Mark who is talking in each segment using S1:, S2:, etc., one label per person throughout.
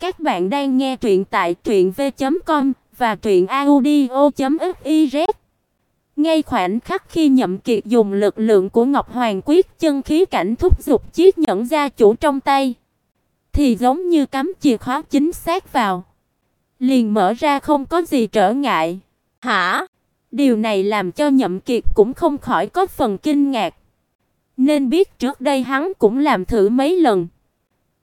S1: Các bạn đang nghe truyện tại truyệnv.com và truyệnaudio.fiz. Ngay khoảnh khắc khi Nhậm Kiệt dùng lực lượng của Ngọc Hoàng quyết chân khí cảnh thúc dục chiếc nhẫn gia chủ trong tay, thì giống như cắm chìa khóa chính xác vào, liền mở ra không có gì trở ngại. Hả? Điều này làm cho Nhậm Kiệt cũng không khỏi có phần kinh ngạc. Nên biết trước đây hắn cũng làm thử mấy lần,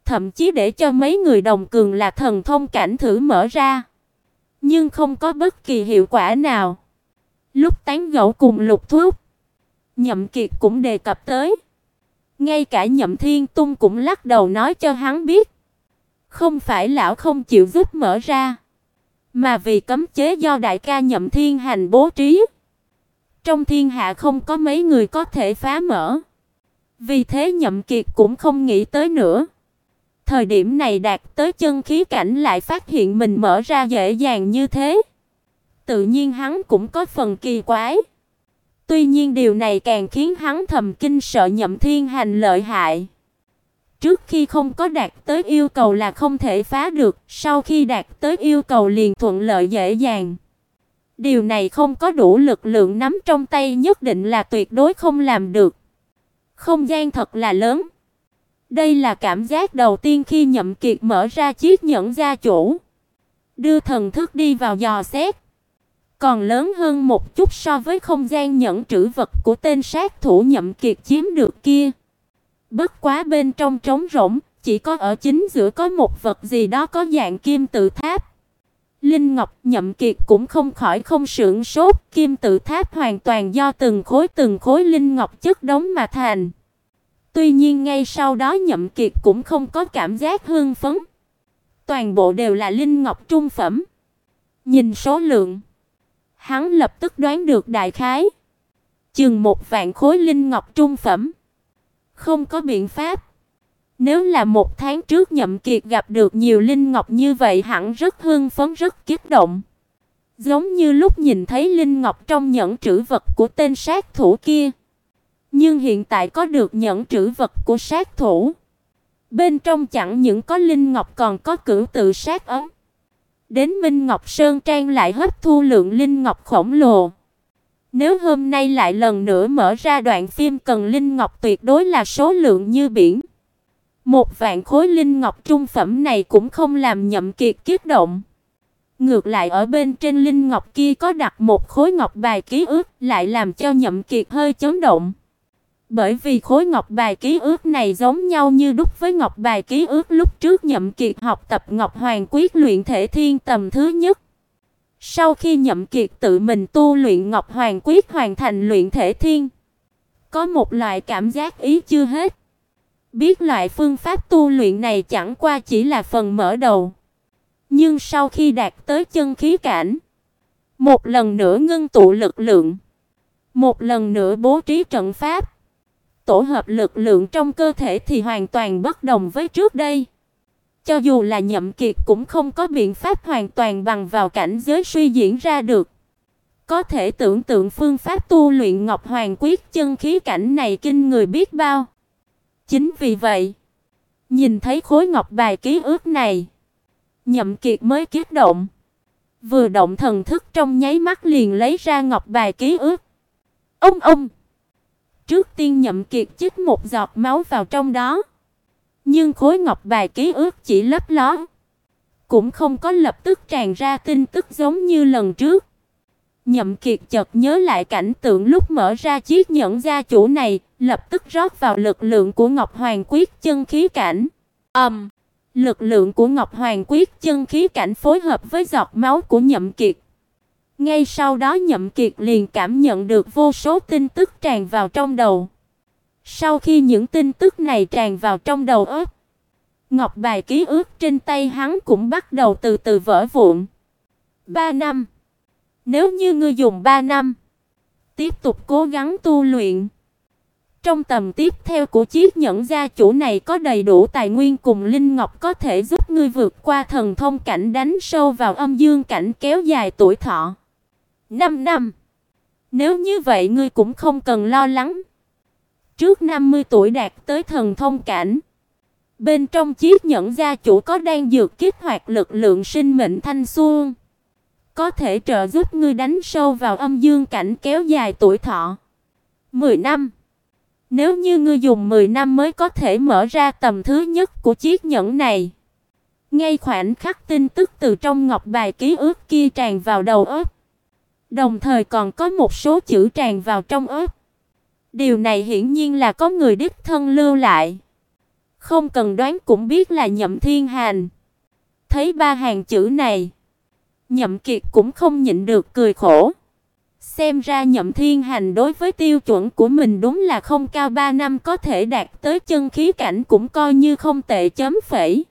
S1: thậm chí để cho mấy người đồng cường là thần thông cảnh thử mở ra, nhưng không có bất kỳ hiệu quả nào. Lúc tán gẫu cùng Lục Thúc, Nhậm Kiệt cũng đề cập tới. Ngay cả Nhậm Thiên Tung cũng lắc đầu nói cho hắn biết, không phải lão không chịu giúp mở ra, mà vì cấm chế do đại ca Nhậm Thiên Hành bố trí. Trong thiên hạ không có mấy người có thể phá mở. Vì thế Nhậm Kiệt cũng không nghĩ tới nữa. Thời điểm này đạt tới chân khí cảnh lại phát hiện mình mở ra dễ dàng như thế. Tự nhiên hắn cũng có phần kỳ quái. Tuy nhiên điều này càng khiến hắn thầm kinh sợ Nhậm Thiên Hành lợi hại. Trước khi không có đạt tới yêu cầu là không thể phá được, sau khi đạt tới yêu cầu liền thuận lợi dễ dàng. Điều này không có đủ lực lượng nắm trong tay nhất định là tuyệt đối không làm được. Không gian thật là lớn. Đây là cảm giác đầu tiên khi Nhậm Kiệt mở ra chiếc nhẫn gia chủ, đưa thần thức đi vào dò xét, còn lớn hơn một chút so với không gian nhẫn trữ vật của tên sát thủ Nhậm Kiệt chiếm được kia. Bất quá bên trong trống rỗng, chỉ có ở chính giữa có một vật gì đó có dạng kim tự tháp. Linh Ngọc Nhậm Kiệt cũng không khỏi không sửng sốt, kim tự tháp hoàn toàn do từng khối từng khối linh ngọc chất đống mà thành. Tuy nhiên ngay sau đó Nhậm Kiệt cũng không có cảm giác hưng phấn. Toàn bộ đều là linh ngọc trung phẩm. Nhìn số lượng, hắn lập tức đoán được đại khái, chừng một vạn khối linh ngọc trung phẩm. Không có biện pháp. Nếu là một tháng trước Nhậm Kiệt gặp được nhiều linh ngọc như vậy hẳn rất hưng phấn rất kích động. Giống như lúc nhìn thấy linh ngọc trong nhẫn trữ vật của tên sát thủ kia. Nhưng hiện tại có được nhẫn trữ vật của sát thủ. Bên trong chẳng những có linh ngọc còn có cửu tự sát ấm. Đến Minh Ngọc Sơn Trang lại hấp thu lượng linh ngọc khổng lồ. Nếu hôm nay lại lần nữa mở ra đoạn phim cần linh ngọc tuyệt đối là số lượng như biển. Một vạn khối linh ngọc trung phẩm này cũng không làm Nhậm Kiệt kiếp động. Ngược lại ở bên trên linh ngọc kia có đặt một khối ngọc bài ký ức, lại làm cho Nhậm Kiệt hơi chấn động. Bởi vì khối ngọc bài ký ức này giống nhau như đúc với ngọc bài ký ức lúc trước Nhậm Kiệt học tập Ngọc Hoàng quyết luyện thể thiên tầm thứ nhất. Sau khi Nhậm Kiệt tự mình tu luyện Ngọc Hoàng quyết hoàn thành luyện thể thiên, có một loại cảm giác ý chưa hết. Biết loại phương pháp tu luyện này chẳng qua chỉ là phần mở đầu. Nhưng sau khi đạt tới chân khí cảnh, một lần nữa ngưng tụ lực lượng, một lần nữa bố trí trận pháp, tổ hợp lực lượng trong cơ thể thì hoàn toàn bất đồng với trước đây. Cho dù là Nhậm Kiệt cũng không có biện pháp hoàn toàn bằng vào cảnh giới suy diễn ra được. Có thể tưởng tượng phương pháp tu luyện Ngọc Hoàng quyết chân khí cảnh này kinh người biết bao. Chính vì vậy, nhìn thấy khối ngọc bài ký ức này, Nhậm Kiệt mới kích động. Vừa động thần thức trong nháy mắt liền lấy ra ngọc bài ký ức. Ông ông. Trước tiên Nhậm Kiệt chích một giọt máu vào trong đó. Nhưng khối ngọc bài ký ức chỉ lấp ló, cũng không có lập tức tràn ra tin tức giống như lần trước. Nhậm Kiệt chợt nhớ lại cảnh tượng lúc mở ra chiếc nhẫn gia chủ này, lập tức rót vào lực lượng của Ngọc Hoàng Quyết chân khí cảnh. Ầm, um, lực lượng của Ngọc Hoàng Quyết chân khí cảnh phối hợp với giọt máu của Nhậm Kiệt. Ngay sau đó Nhậm Kiệt liền cảm nhận được vô số tin tức tràn vào trong đầu. Sau khi những tin tức này tràn vào trong đầu óc, ngọc bài ký ức trên tay hắn cũng bắt đầu từ từ vỡ vụn. 3 năm. Nếu như ngươi dùng 3 năm tiếp tục cố gắng tu luyện, trong tầm tiếp theo của chiếc nhẫn gia chủ này có đầy đủ tài nguyên cùng linh ngọc có thể giúp ngươi vượt qua thần thông cảnh đánh sâu vào âm dương cảnh kéo dài tuổi thọ. 5 năm. Nếu như vậy ngươi cũng không cần lo lắng. Trước 50 tuổi đạt tới thần thông cảnh, Bên trong chiếc nhẫn gia chủ có đang dược kích hoạt lực lượng sinh mệnh thanh xuân, có thể trợ giúp ngươi đánh sâu vào âm dương cảnh kéo dài tuổi thọ. 10 năm. Nếu như ngươi dùng 10 năm mới có thể mở ra tầm thứ nhất của chiếc nhẫn này. Ngay khoảnh khắc tin tức từ trong ngọc bài ký ức kia tràn vào đầu óc. Đồng thời còn có một số chữ tràn vào trong ớt, Điều này hiển nhiên là có người đích thân lưu lại. Không cần đoán cũng biết là Nhậm Thiên Hành. Thấy ba hàng chữ này, Nhậm Kiệt cũng không nhịn được cười khổ. Xem ra Nhậm Thiên Hành đối với tiêu chuẩn của mình đúng là không cao 3 năm có thể đạt tới chân khí cảnh cũng coi như không tệ chấm phẩy.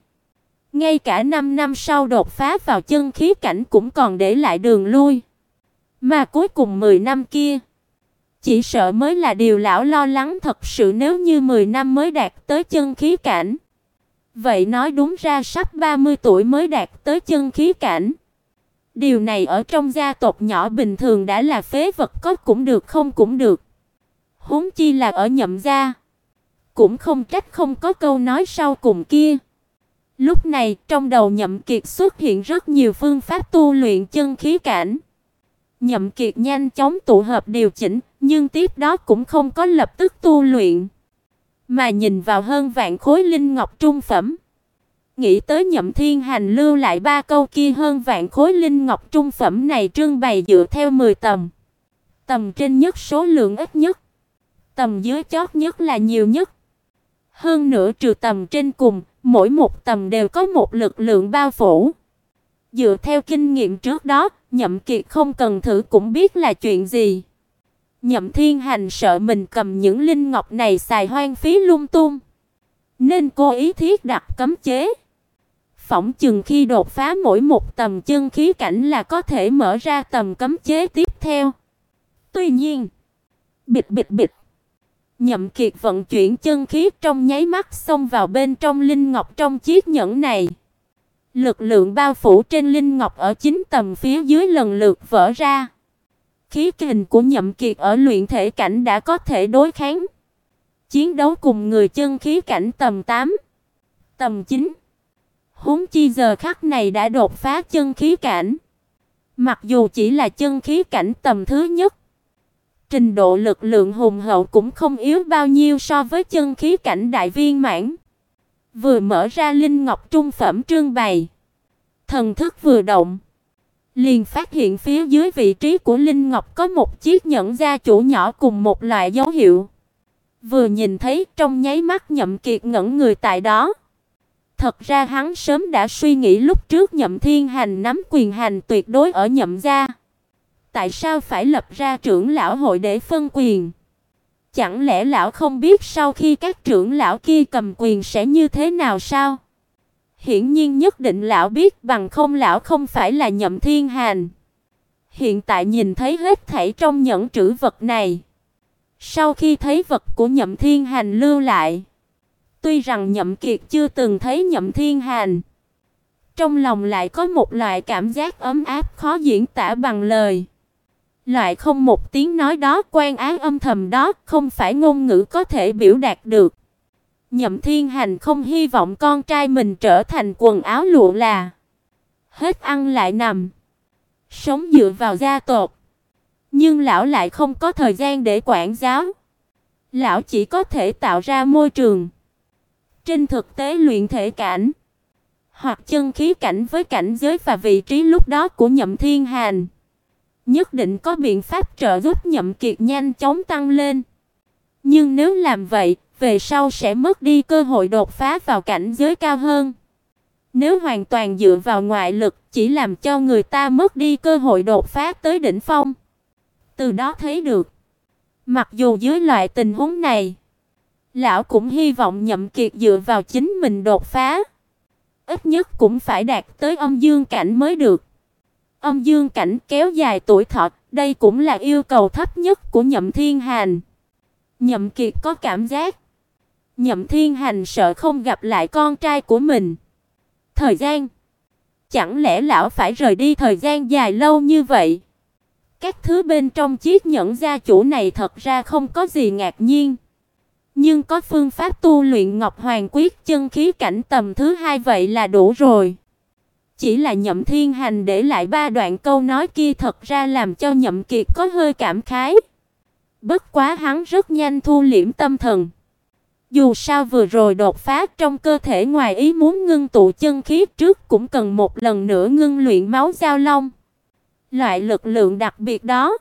S1: Ngay cả 5 năm sau đột phá vào chân khí cảnh cũng còn để lại đường lui. Mà cuối cùng 10 năm kia, chỉ sợ mới là điều lão lo lắng thật sự nếu như 10 năm mới đạt tới chân khí cảnh. Vậy nói đúng ra sắp 30 tuổi mới đạt tới chân khí cảnh. Điều này ở trong gia tộc nhỏ bình thường đã là phế vật có cũng được không cũng được. Huống chi là ở nhậm gia. Cũng không trách không có câu nói sau cùng kia. Lúc này, trong đầu Nhậm Kiệt xuất hiện rất nhiều phương pháp tu luyện chân khí cảnh. Nhậm Kiệt nhanh chóng tụ hợp điều chỉnh, nhưng tiếp đó cũng không có lập tức tu luyện, mà nhìn vào hơn vạn khối linh ngọc trung phẩm. Nghĩ tới Nhậm Thiên Hành lưu lại ba câu kia hơn vạn khối linh ngọc trung phẩm này trưng bày dựa theo 10 tầm. Tầm trên nhất số lượng ít nhất, tầm dưới chót nhất là nhiều nhất. Hơn nữa trừ tầm trên cùng, mỗi một tầm đều có một lực lượng bao phủ. Dựa theo kinh nghiệm trước đó, Nhậm Kiệt không cần thử cũng biết là chuyện gì. Nhậm Thiên Hành sợ mình cầm những linh ngọc này xài hoang phí lung tung, nên cố ý thiết đặt cấm chế. Phỏng chừng khi đột phá mỗi một tầm chân khí cảnh là có thể mở ra tầm cấm chế tiếp theo. Tuy nhiên, bịch bịch bịch Nhậm Kiệt vận chuyển chân khí trong nháy mắt xông vào bên trong linh ngọc trong chiếc nhẫn này. Lực lượng bao phủ trên linh ngọc ở chín tầm phía dưới lần lượt vỡ ra. Khí kình của Nhậm Kiệt ở luyện thể cảnh đã có thể đối kháng. Chiến đấu cùng người chân khí cảnh tầm 8, tầm 9. Huống chi giờ khắc này đã đột phá chân khí cảnh. Mặc dù chỉ là chân khí cảnh tầm thứ nhất, trình độ lực lượng hùng hậu cũng không yếu bao nhiêu so với chân khí cảnh đại viên mãn. Vừa mở ra linh ngọc trung phẩm trưng bày, thần thức vừa động, liền phát hiện phía dưới vị trí của linh ngọc có một chiếc nhẫn gia chủ nhỏ cùng một loại dấu hiệu. Vừa nhìn thấy, trong nháy mắt Nhậm Kiệt ngẩn người tại đó. Thật ra hắn sớm đã suy nghĩ lúc trước Nhậm Thiên Hành nắm quyền hành tuyệt đối ở Nhậm gia. Tại sao phải lập ra trưởng lão hội để phân quyền? Chẳng lẽ lão không biết sau khi các trưởng lão kia cầm quyền sẽ như thế nào sao? Hiển nhiên nhất định lão biết bằng không lão không phải là Nhậm Thiên Hành. Hiện tại nhìn thấy hết thảy trong nhẫn trữ vật này. Sau khi thấy vật của Nhậm Thiên Hành lưu lại, tuy rằng Nhậm Kiệt chưa từng thấy Nhậm Thiên Hành, trong lòng lại có một loại cảm giác ấm áp khó diễn tả bằng lời. Loại không một tiếng nói đó quan án âm thầm đó không phải ngôn ngữ có thể biểu đạt được. Nhậm Thiên Hành không hy vọng con trai mình trở thành quần áo lụa là hết ăn lại nằm, sống dựa vào gia tộc. Nhưng lão lại không có thời gian để quản giáo. Lão chỉ có thể tạo ra môi trường. Trên thực tế luyện thể cảnh hoặc chân khí cảnh với cảnh giới và vị trí lúc đó của Nhậm Thiên Hành nhất định có biện pháp trợ giúp Nhậm Kiệt nhanh chóng tăng lên. Nhưng nếu làm vậy, về sau sẽ mất đi cơ hội đột phá vào cảnh giới cao hơn. Nếu hoàn toàn dựa vào ngoại lực, chỉ làm cho người ta mất đi cơ hội đột phá tới đỉnh phong. Từ đó thấy được, mặc dù dưới loại tình huống này, lão cũng hy vọng Nhậm Kiệt dựa vào chính mình đột phá, ít nhất cũng phải đạt tới âm dương cảnh mới được. Âm dương cảnh kéo dài tuổi thọ, đây cũng là yêu cầu thấp nhất của Nhậm Thiên Hành. Nhậm Kiệt có cảm giác Nhậm Thiên Hành sợ không gặp lại con trai của mình. Thời gian Chẳng lẽ lão phải rời đi thời gian dài lâu như vậy? Các thứ bên trong chiếc nhẫn gia chủ này thật ra không có gì ngạc nhiên. Nhưng có phương pháp tu luyện Ngọc Hoàng quyết chân khí cảnh tầm thứ hai vậy là đủ rồi. Chỉ là Nhậm Thiên Hành để lại ba đoạn câu nói kia thật ra làm cho Nhậm Kiệt có hơi cảm khái. Bất quá hắn rất nhanh thu liễm tâm thần. Dù sao vừa rồi đột phá trong cơ thể ngoài ý muốn ngưng tụ chân khí trước cũng cần một lần nữa ngưng luyện máu giao long. Loại lực lượng đặc biệt đó,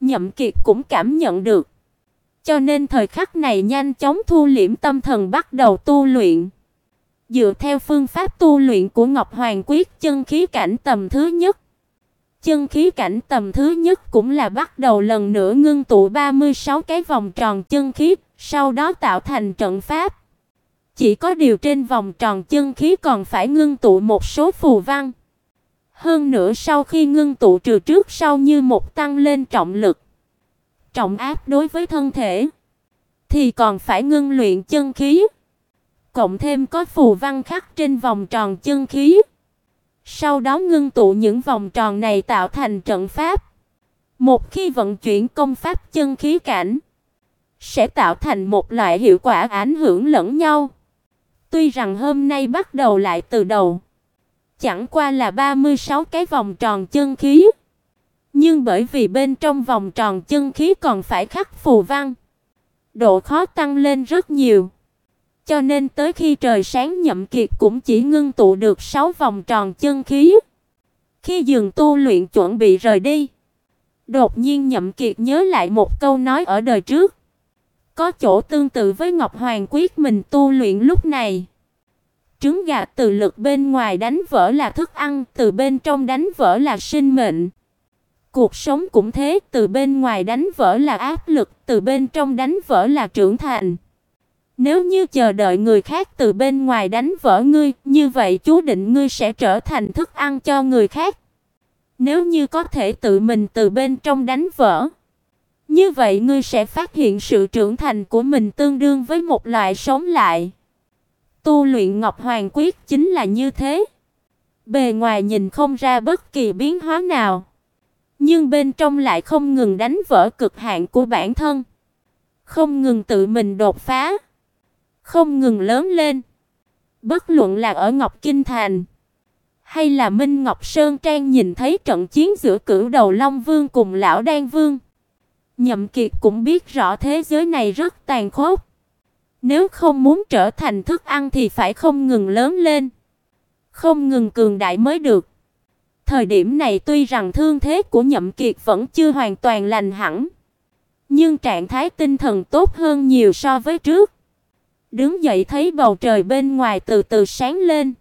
S1: Nhậm Kiệt cũng cảm nhận được. Cho nên thời khắc này nhanh chóng thu liễm tâm thần bắt đầu tu luyện. Dựa theo phương pháp tu luyện của Ngọc Hoàng Quyết chân khí cảnh tầm thứ nhất. Chân khí cảnh tầm thứ nhất cũng là bắt đầu lần nữa ngưng tụ 36 cái vòng tròn chân khí, sau đó tạo thành trận pháp. Chỉ có điều trên vòng tròn chân khí còn phải ngưng tụ một số phù văn. Hơn nữa sau khi ngưng tụ trừ trước sau như một tăng lên trọng lực, trọng áp đối với thân thể, thì còn phải ngưng luyện chân khí. Cộng thêm có phù văn khắc trên vòng tròn chân khí. Sau đó ngưng tụ những vòng tròn này tạo thành trận pháp. Một khi vận chuyển công pháp chân khí cảnh, sẽ tạo thành một loại hiệu quả ảnh hưởng lẫn nhau. Tuy rằng hôm nay bắt đầu lại từ đầu, chẳng qua là 36 cái vòng tròn chân khí, nhưng bởi vì bên trong vòng tròn chân khí còn phải khắc phù văn, độ khó tăng lên rất nhiều. Cho nên tới khi trời sáng Nhậm Kiệt cũng chỉ ngưng tụ được 6 vòng tròn chân khí. Khi dừng tu luyện chuẩn bị rời đi, đột nhiên Nhậm Kiệt nhớ lại một câu nói ở đời trước. Có chỗ tương tự với Ngọc Hoàng quyết mình tu luyện lúc này. Trứng gà từ lực bên ngoài đánh vỡ là thức ăn, từ bên trong đánh vỡ là sinh mệnh. Cuộc sống cũng thế, từ bên ngoài đánh vỡ là áp lực, từ bên trong đánh vỡ là trưởng thành. Nếu như chờ đợi người khác từ bên ngoài đánh vỡ ngươi, như vậy chú định ngươi sẽ trở thành thức ăn cho người khác. Nếu như có thể tự mình từ bên trong đánh vỡ, như vậy ngươi sẽ phát hiện sự trưởng thành của mình tương đương với một loại sống lại. Tu luyện Ngọc Hoàng quyết chính là như thế. Bề ngoài nhìn không ra bất kỳ biến hóa nào, nhưng bên trong lại không ngừng đánh vỡ cực hạn của bản thân, không ngừng tự mình đột phá không ngừng lớn lên. Bất luận là ở Ngọc Kinh Thành hay là Minh Ngọc Sơn Trang nhìn thấy trận chiến giữa Cửu Đầu Long Vương cùng lão Đan Vương, Nhậm Kiệt cũng biết rõ thế giới này rất tàn khốc. Nếu không muốn trở thành thức ăn thì phải không ngừng lớn lên, không ngừng cường đại mới được. Thời điểm này tuy rằng thương thế của Nhậm Kiệt vẫn chưa hoàn toàn lành hẳn, nhưng trạng thái tinh thần tốt hơn nhiều so với trước. Đứng dậy thấy bầu trời bên ngoài từ từ sáng lên.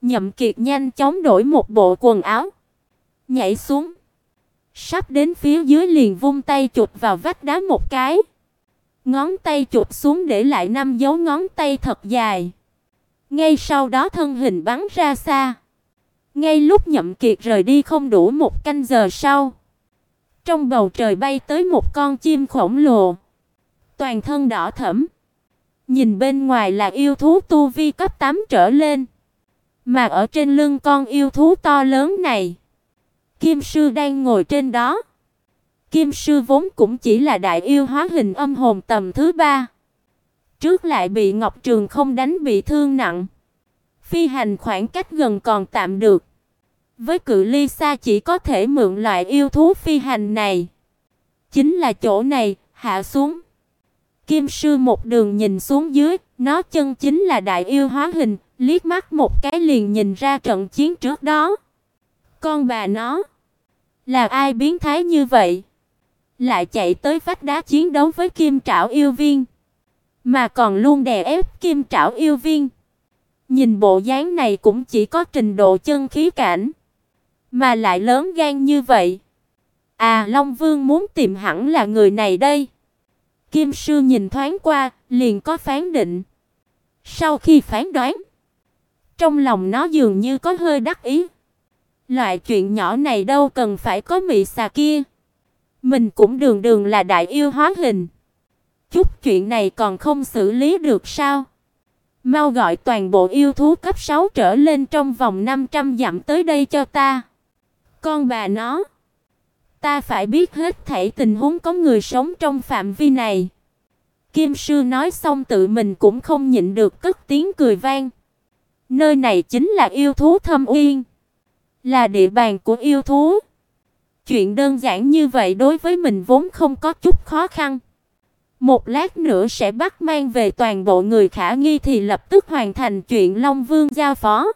S1: Nhậm Kiệt nhanh chóng đổi một bộ quần áo, nhảy xuống. Sắp đến phía dưới liền vung tay chụp vào vách đá một cái. Ngón tay chụp xuống để lại năm dấu ngón tay thật dài. Ngay sau đó thân hình bắn ra xa. Ngay lúc Nhậm Kiệt rời đi không đủ một canh giờ sau, trong bầu trời bay tới một con chim khổng lồ, toàn thân đỏ thẫm, Nhìn bên ngoài là yêu thú tu vi cấp 8 trở lên, mà ở trên lưng con yêu thú to lớn này, Kim sư đang ngồi trên đó. Kim sư vốn cũng chỉ là đại yêu hóa hình âm hồn tầm thứ ba, trước lại bị Ngọc Trường không đánh bị thương nặng. Phi hành khoảng cách gần còn tạm được. Với cự ly xa chỉ có thể mượn loại yêu thú phi hành này. Chính là chỗ này, hạ xuống. Kim sư một đường nhìn xuống dưới, nó chân chính là đại yêu hóa hình, liếc mắt một cái liền nhìn ra trận chiến trước đó. Con bà nó, là ai biến thái như vậy? Lại chạy tới vách đá chiến đấu với Kim Trảo yêu viên, mà còn luôn đè ép Kim Trảo yêu viên. Nhìn bộ dáng này cũng chỉ có trình độ chân khí cảnh, mà lại lớn gan như vậy. À, Long Vương muốn tìm hẳn là người này đây. Kim sư nhìn thoáng qua, liền có phán định. Sau khi phán đoán, trong lòng nó dường như có hơi đắc ý. Loại chuyện nhỏ này đâu cần phải có mị xà kia. Mình cũng đường đường là đại yêu hóa hình. Chút chuyện này còn không xử lý được sao? Mau gọi toàn bộ yêu thú cấp 6 trở lên trong vòng 500 dặm tới đây cho ta. Con bà nó Ta phải biết hết thảy tình huống có người sống trong phạm vi này. Kim sư nói xong tự mình cũng không nhịn được cất tiếng cười vang. Nơi này chính là yêu thú thâm uyên, là địa bàn của yêu thú. Chuyện đơn giản như vậy đối với mình vốn không có chút khó khăn. Một lát nữa sẽ bắt mang về toàn bộ người khả nghi thì lập tức hoàn thành chuyện Long Vương giao phó.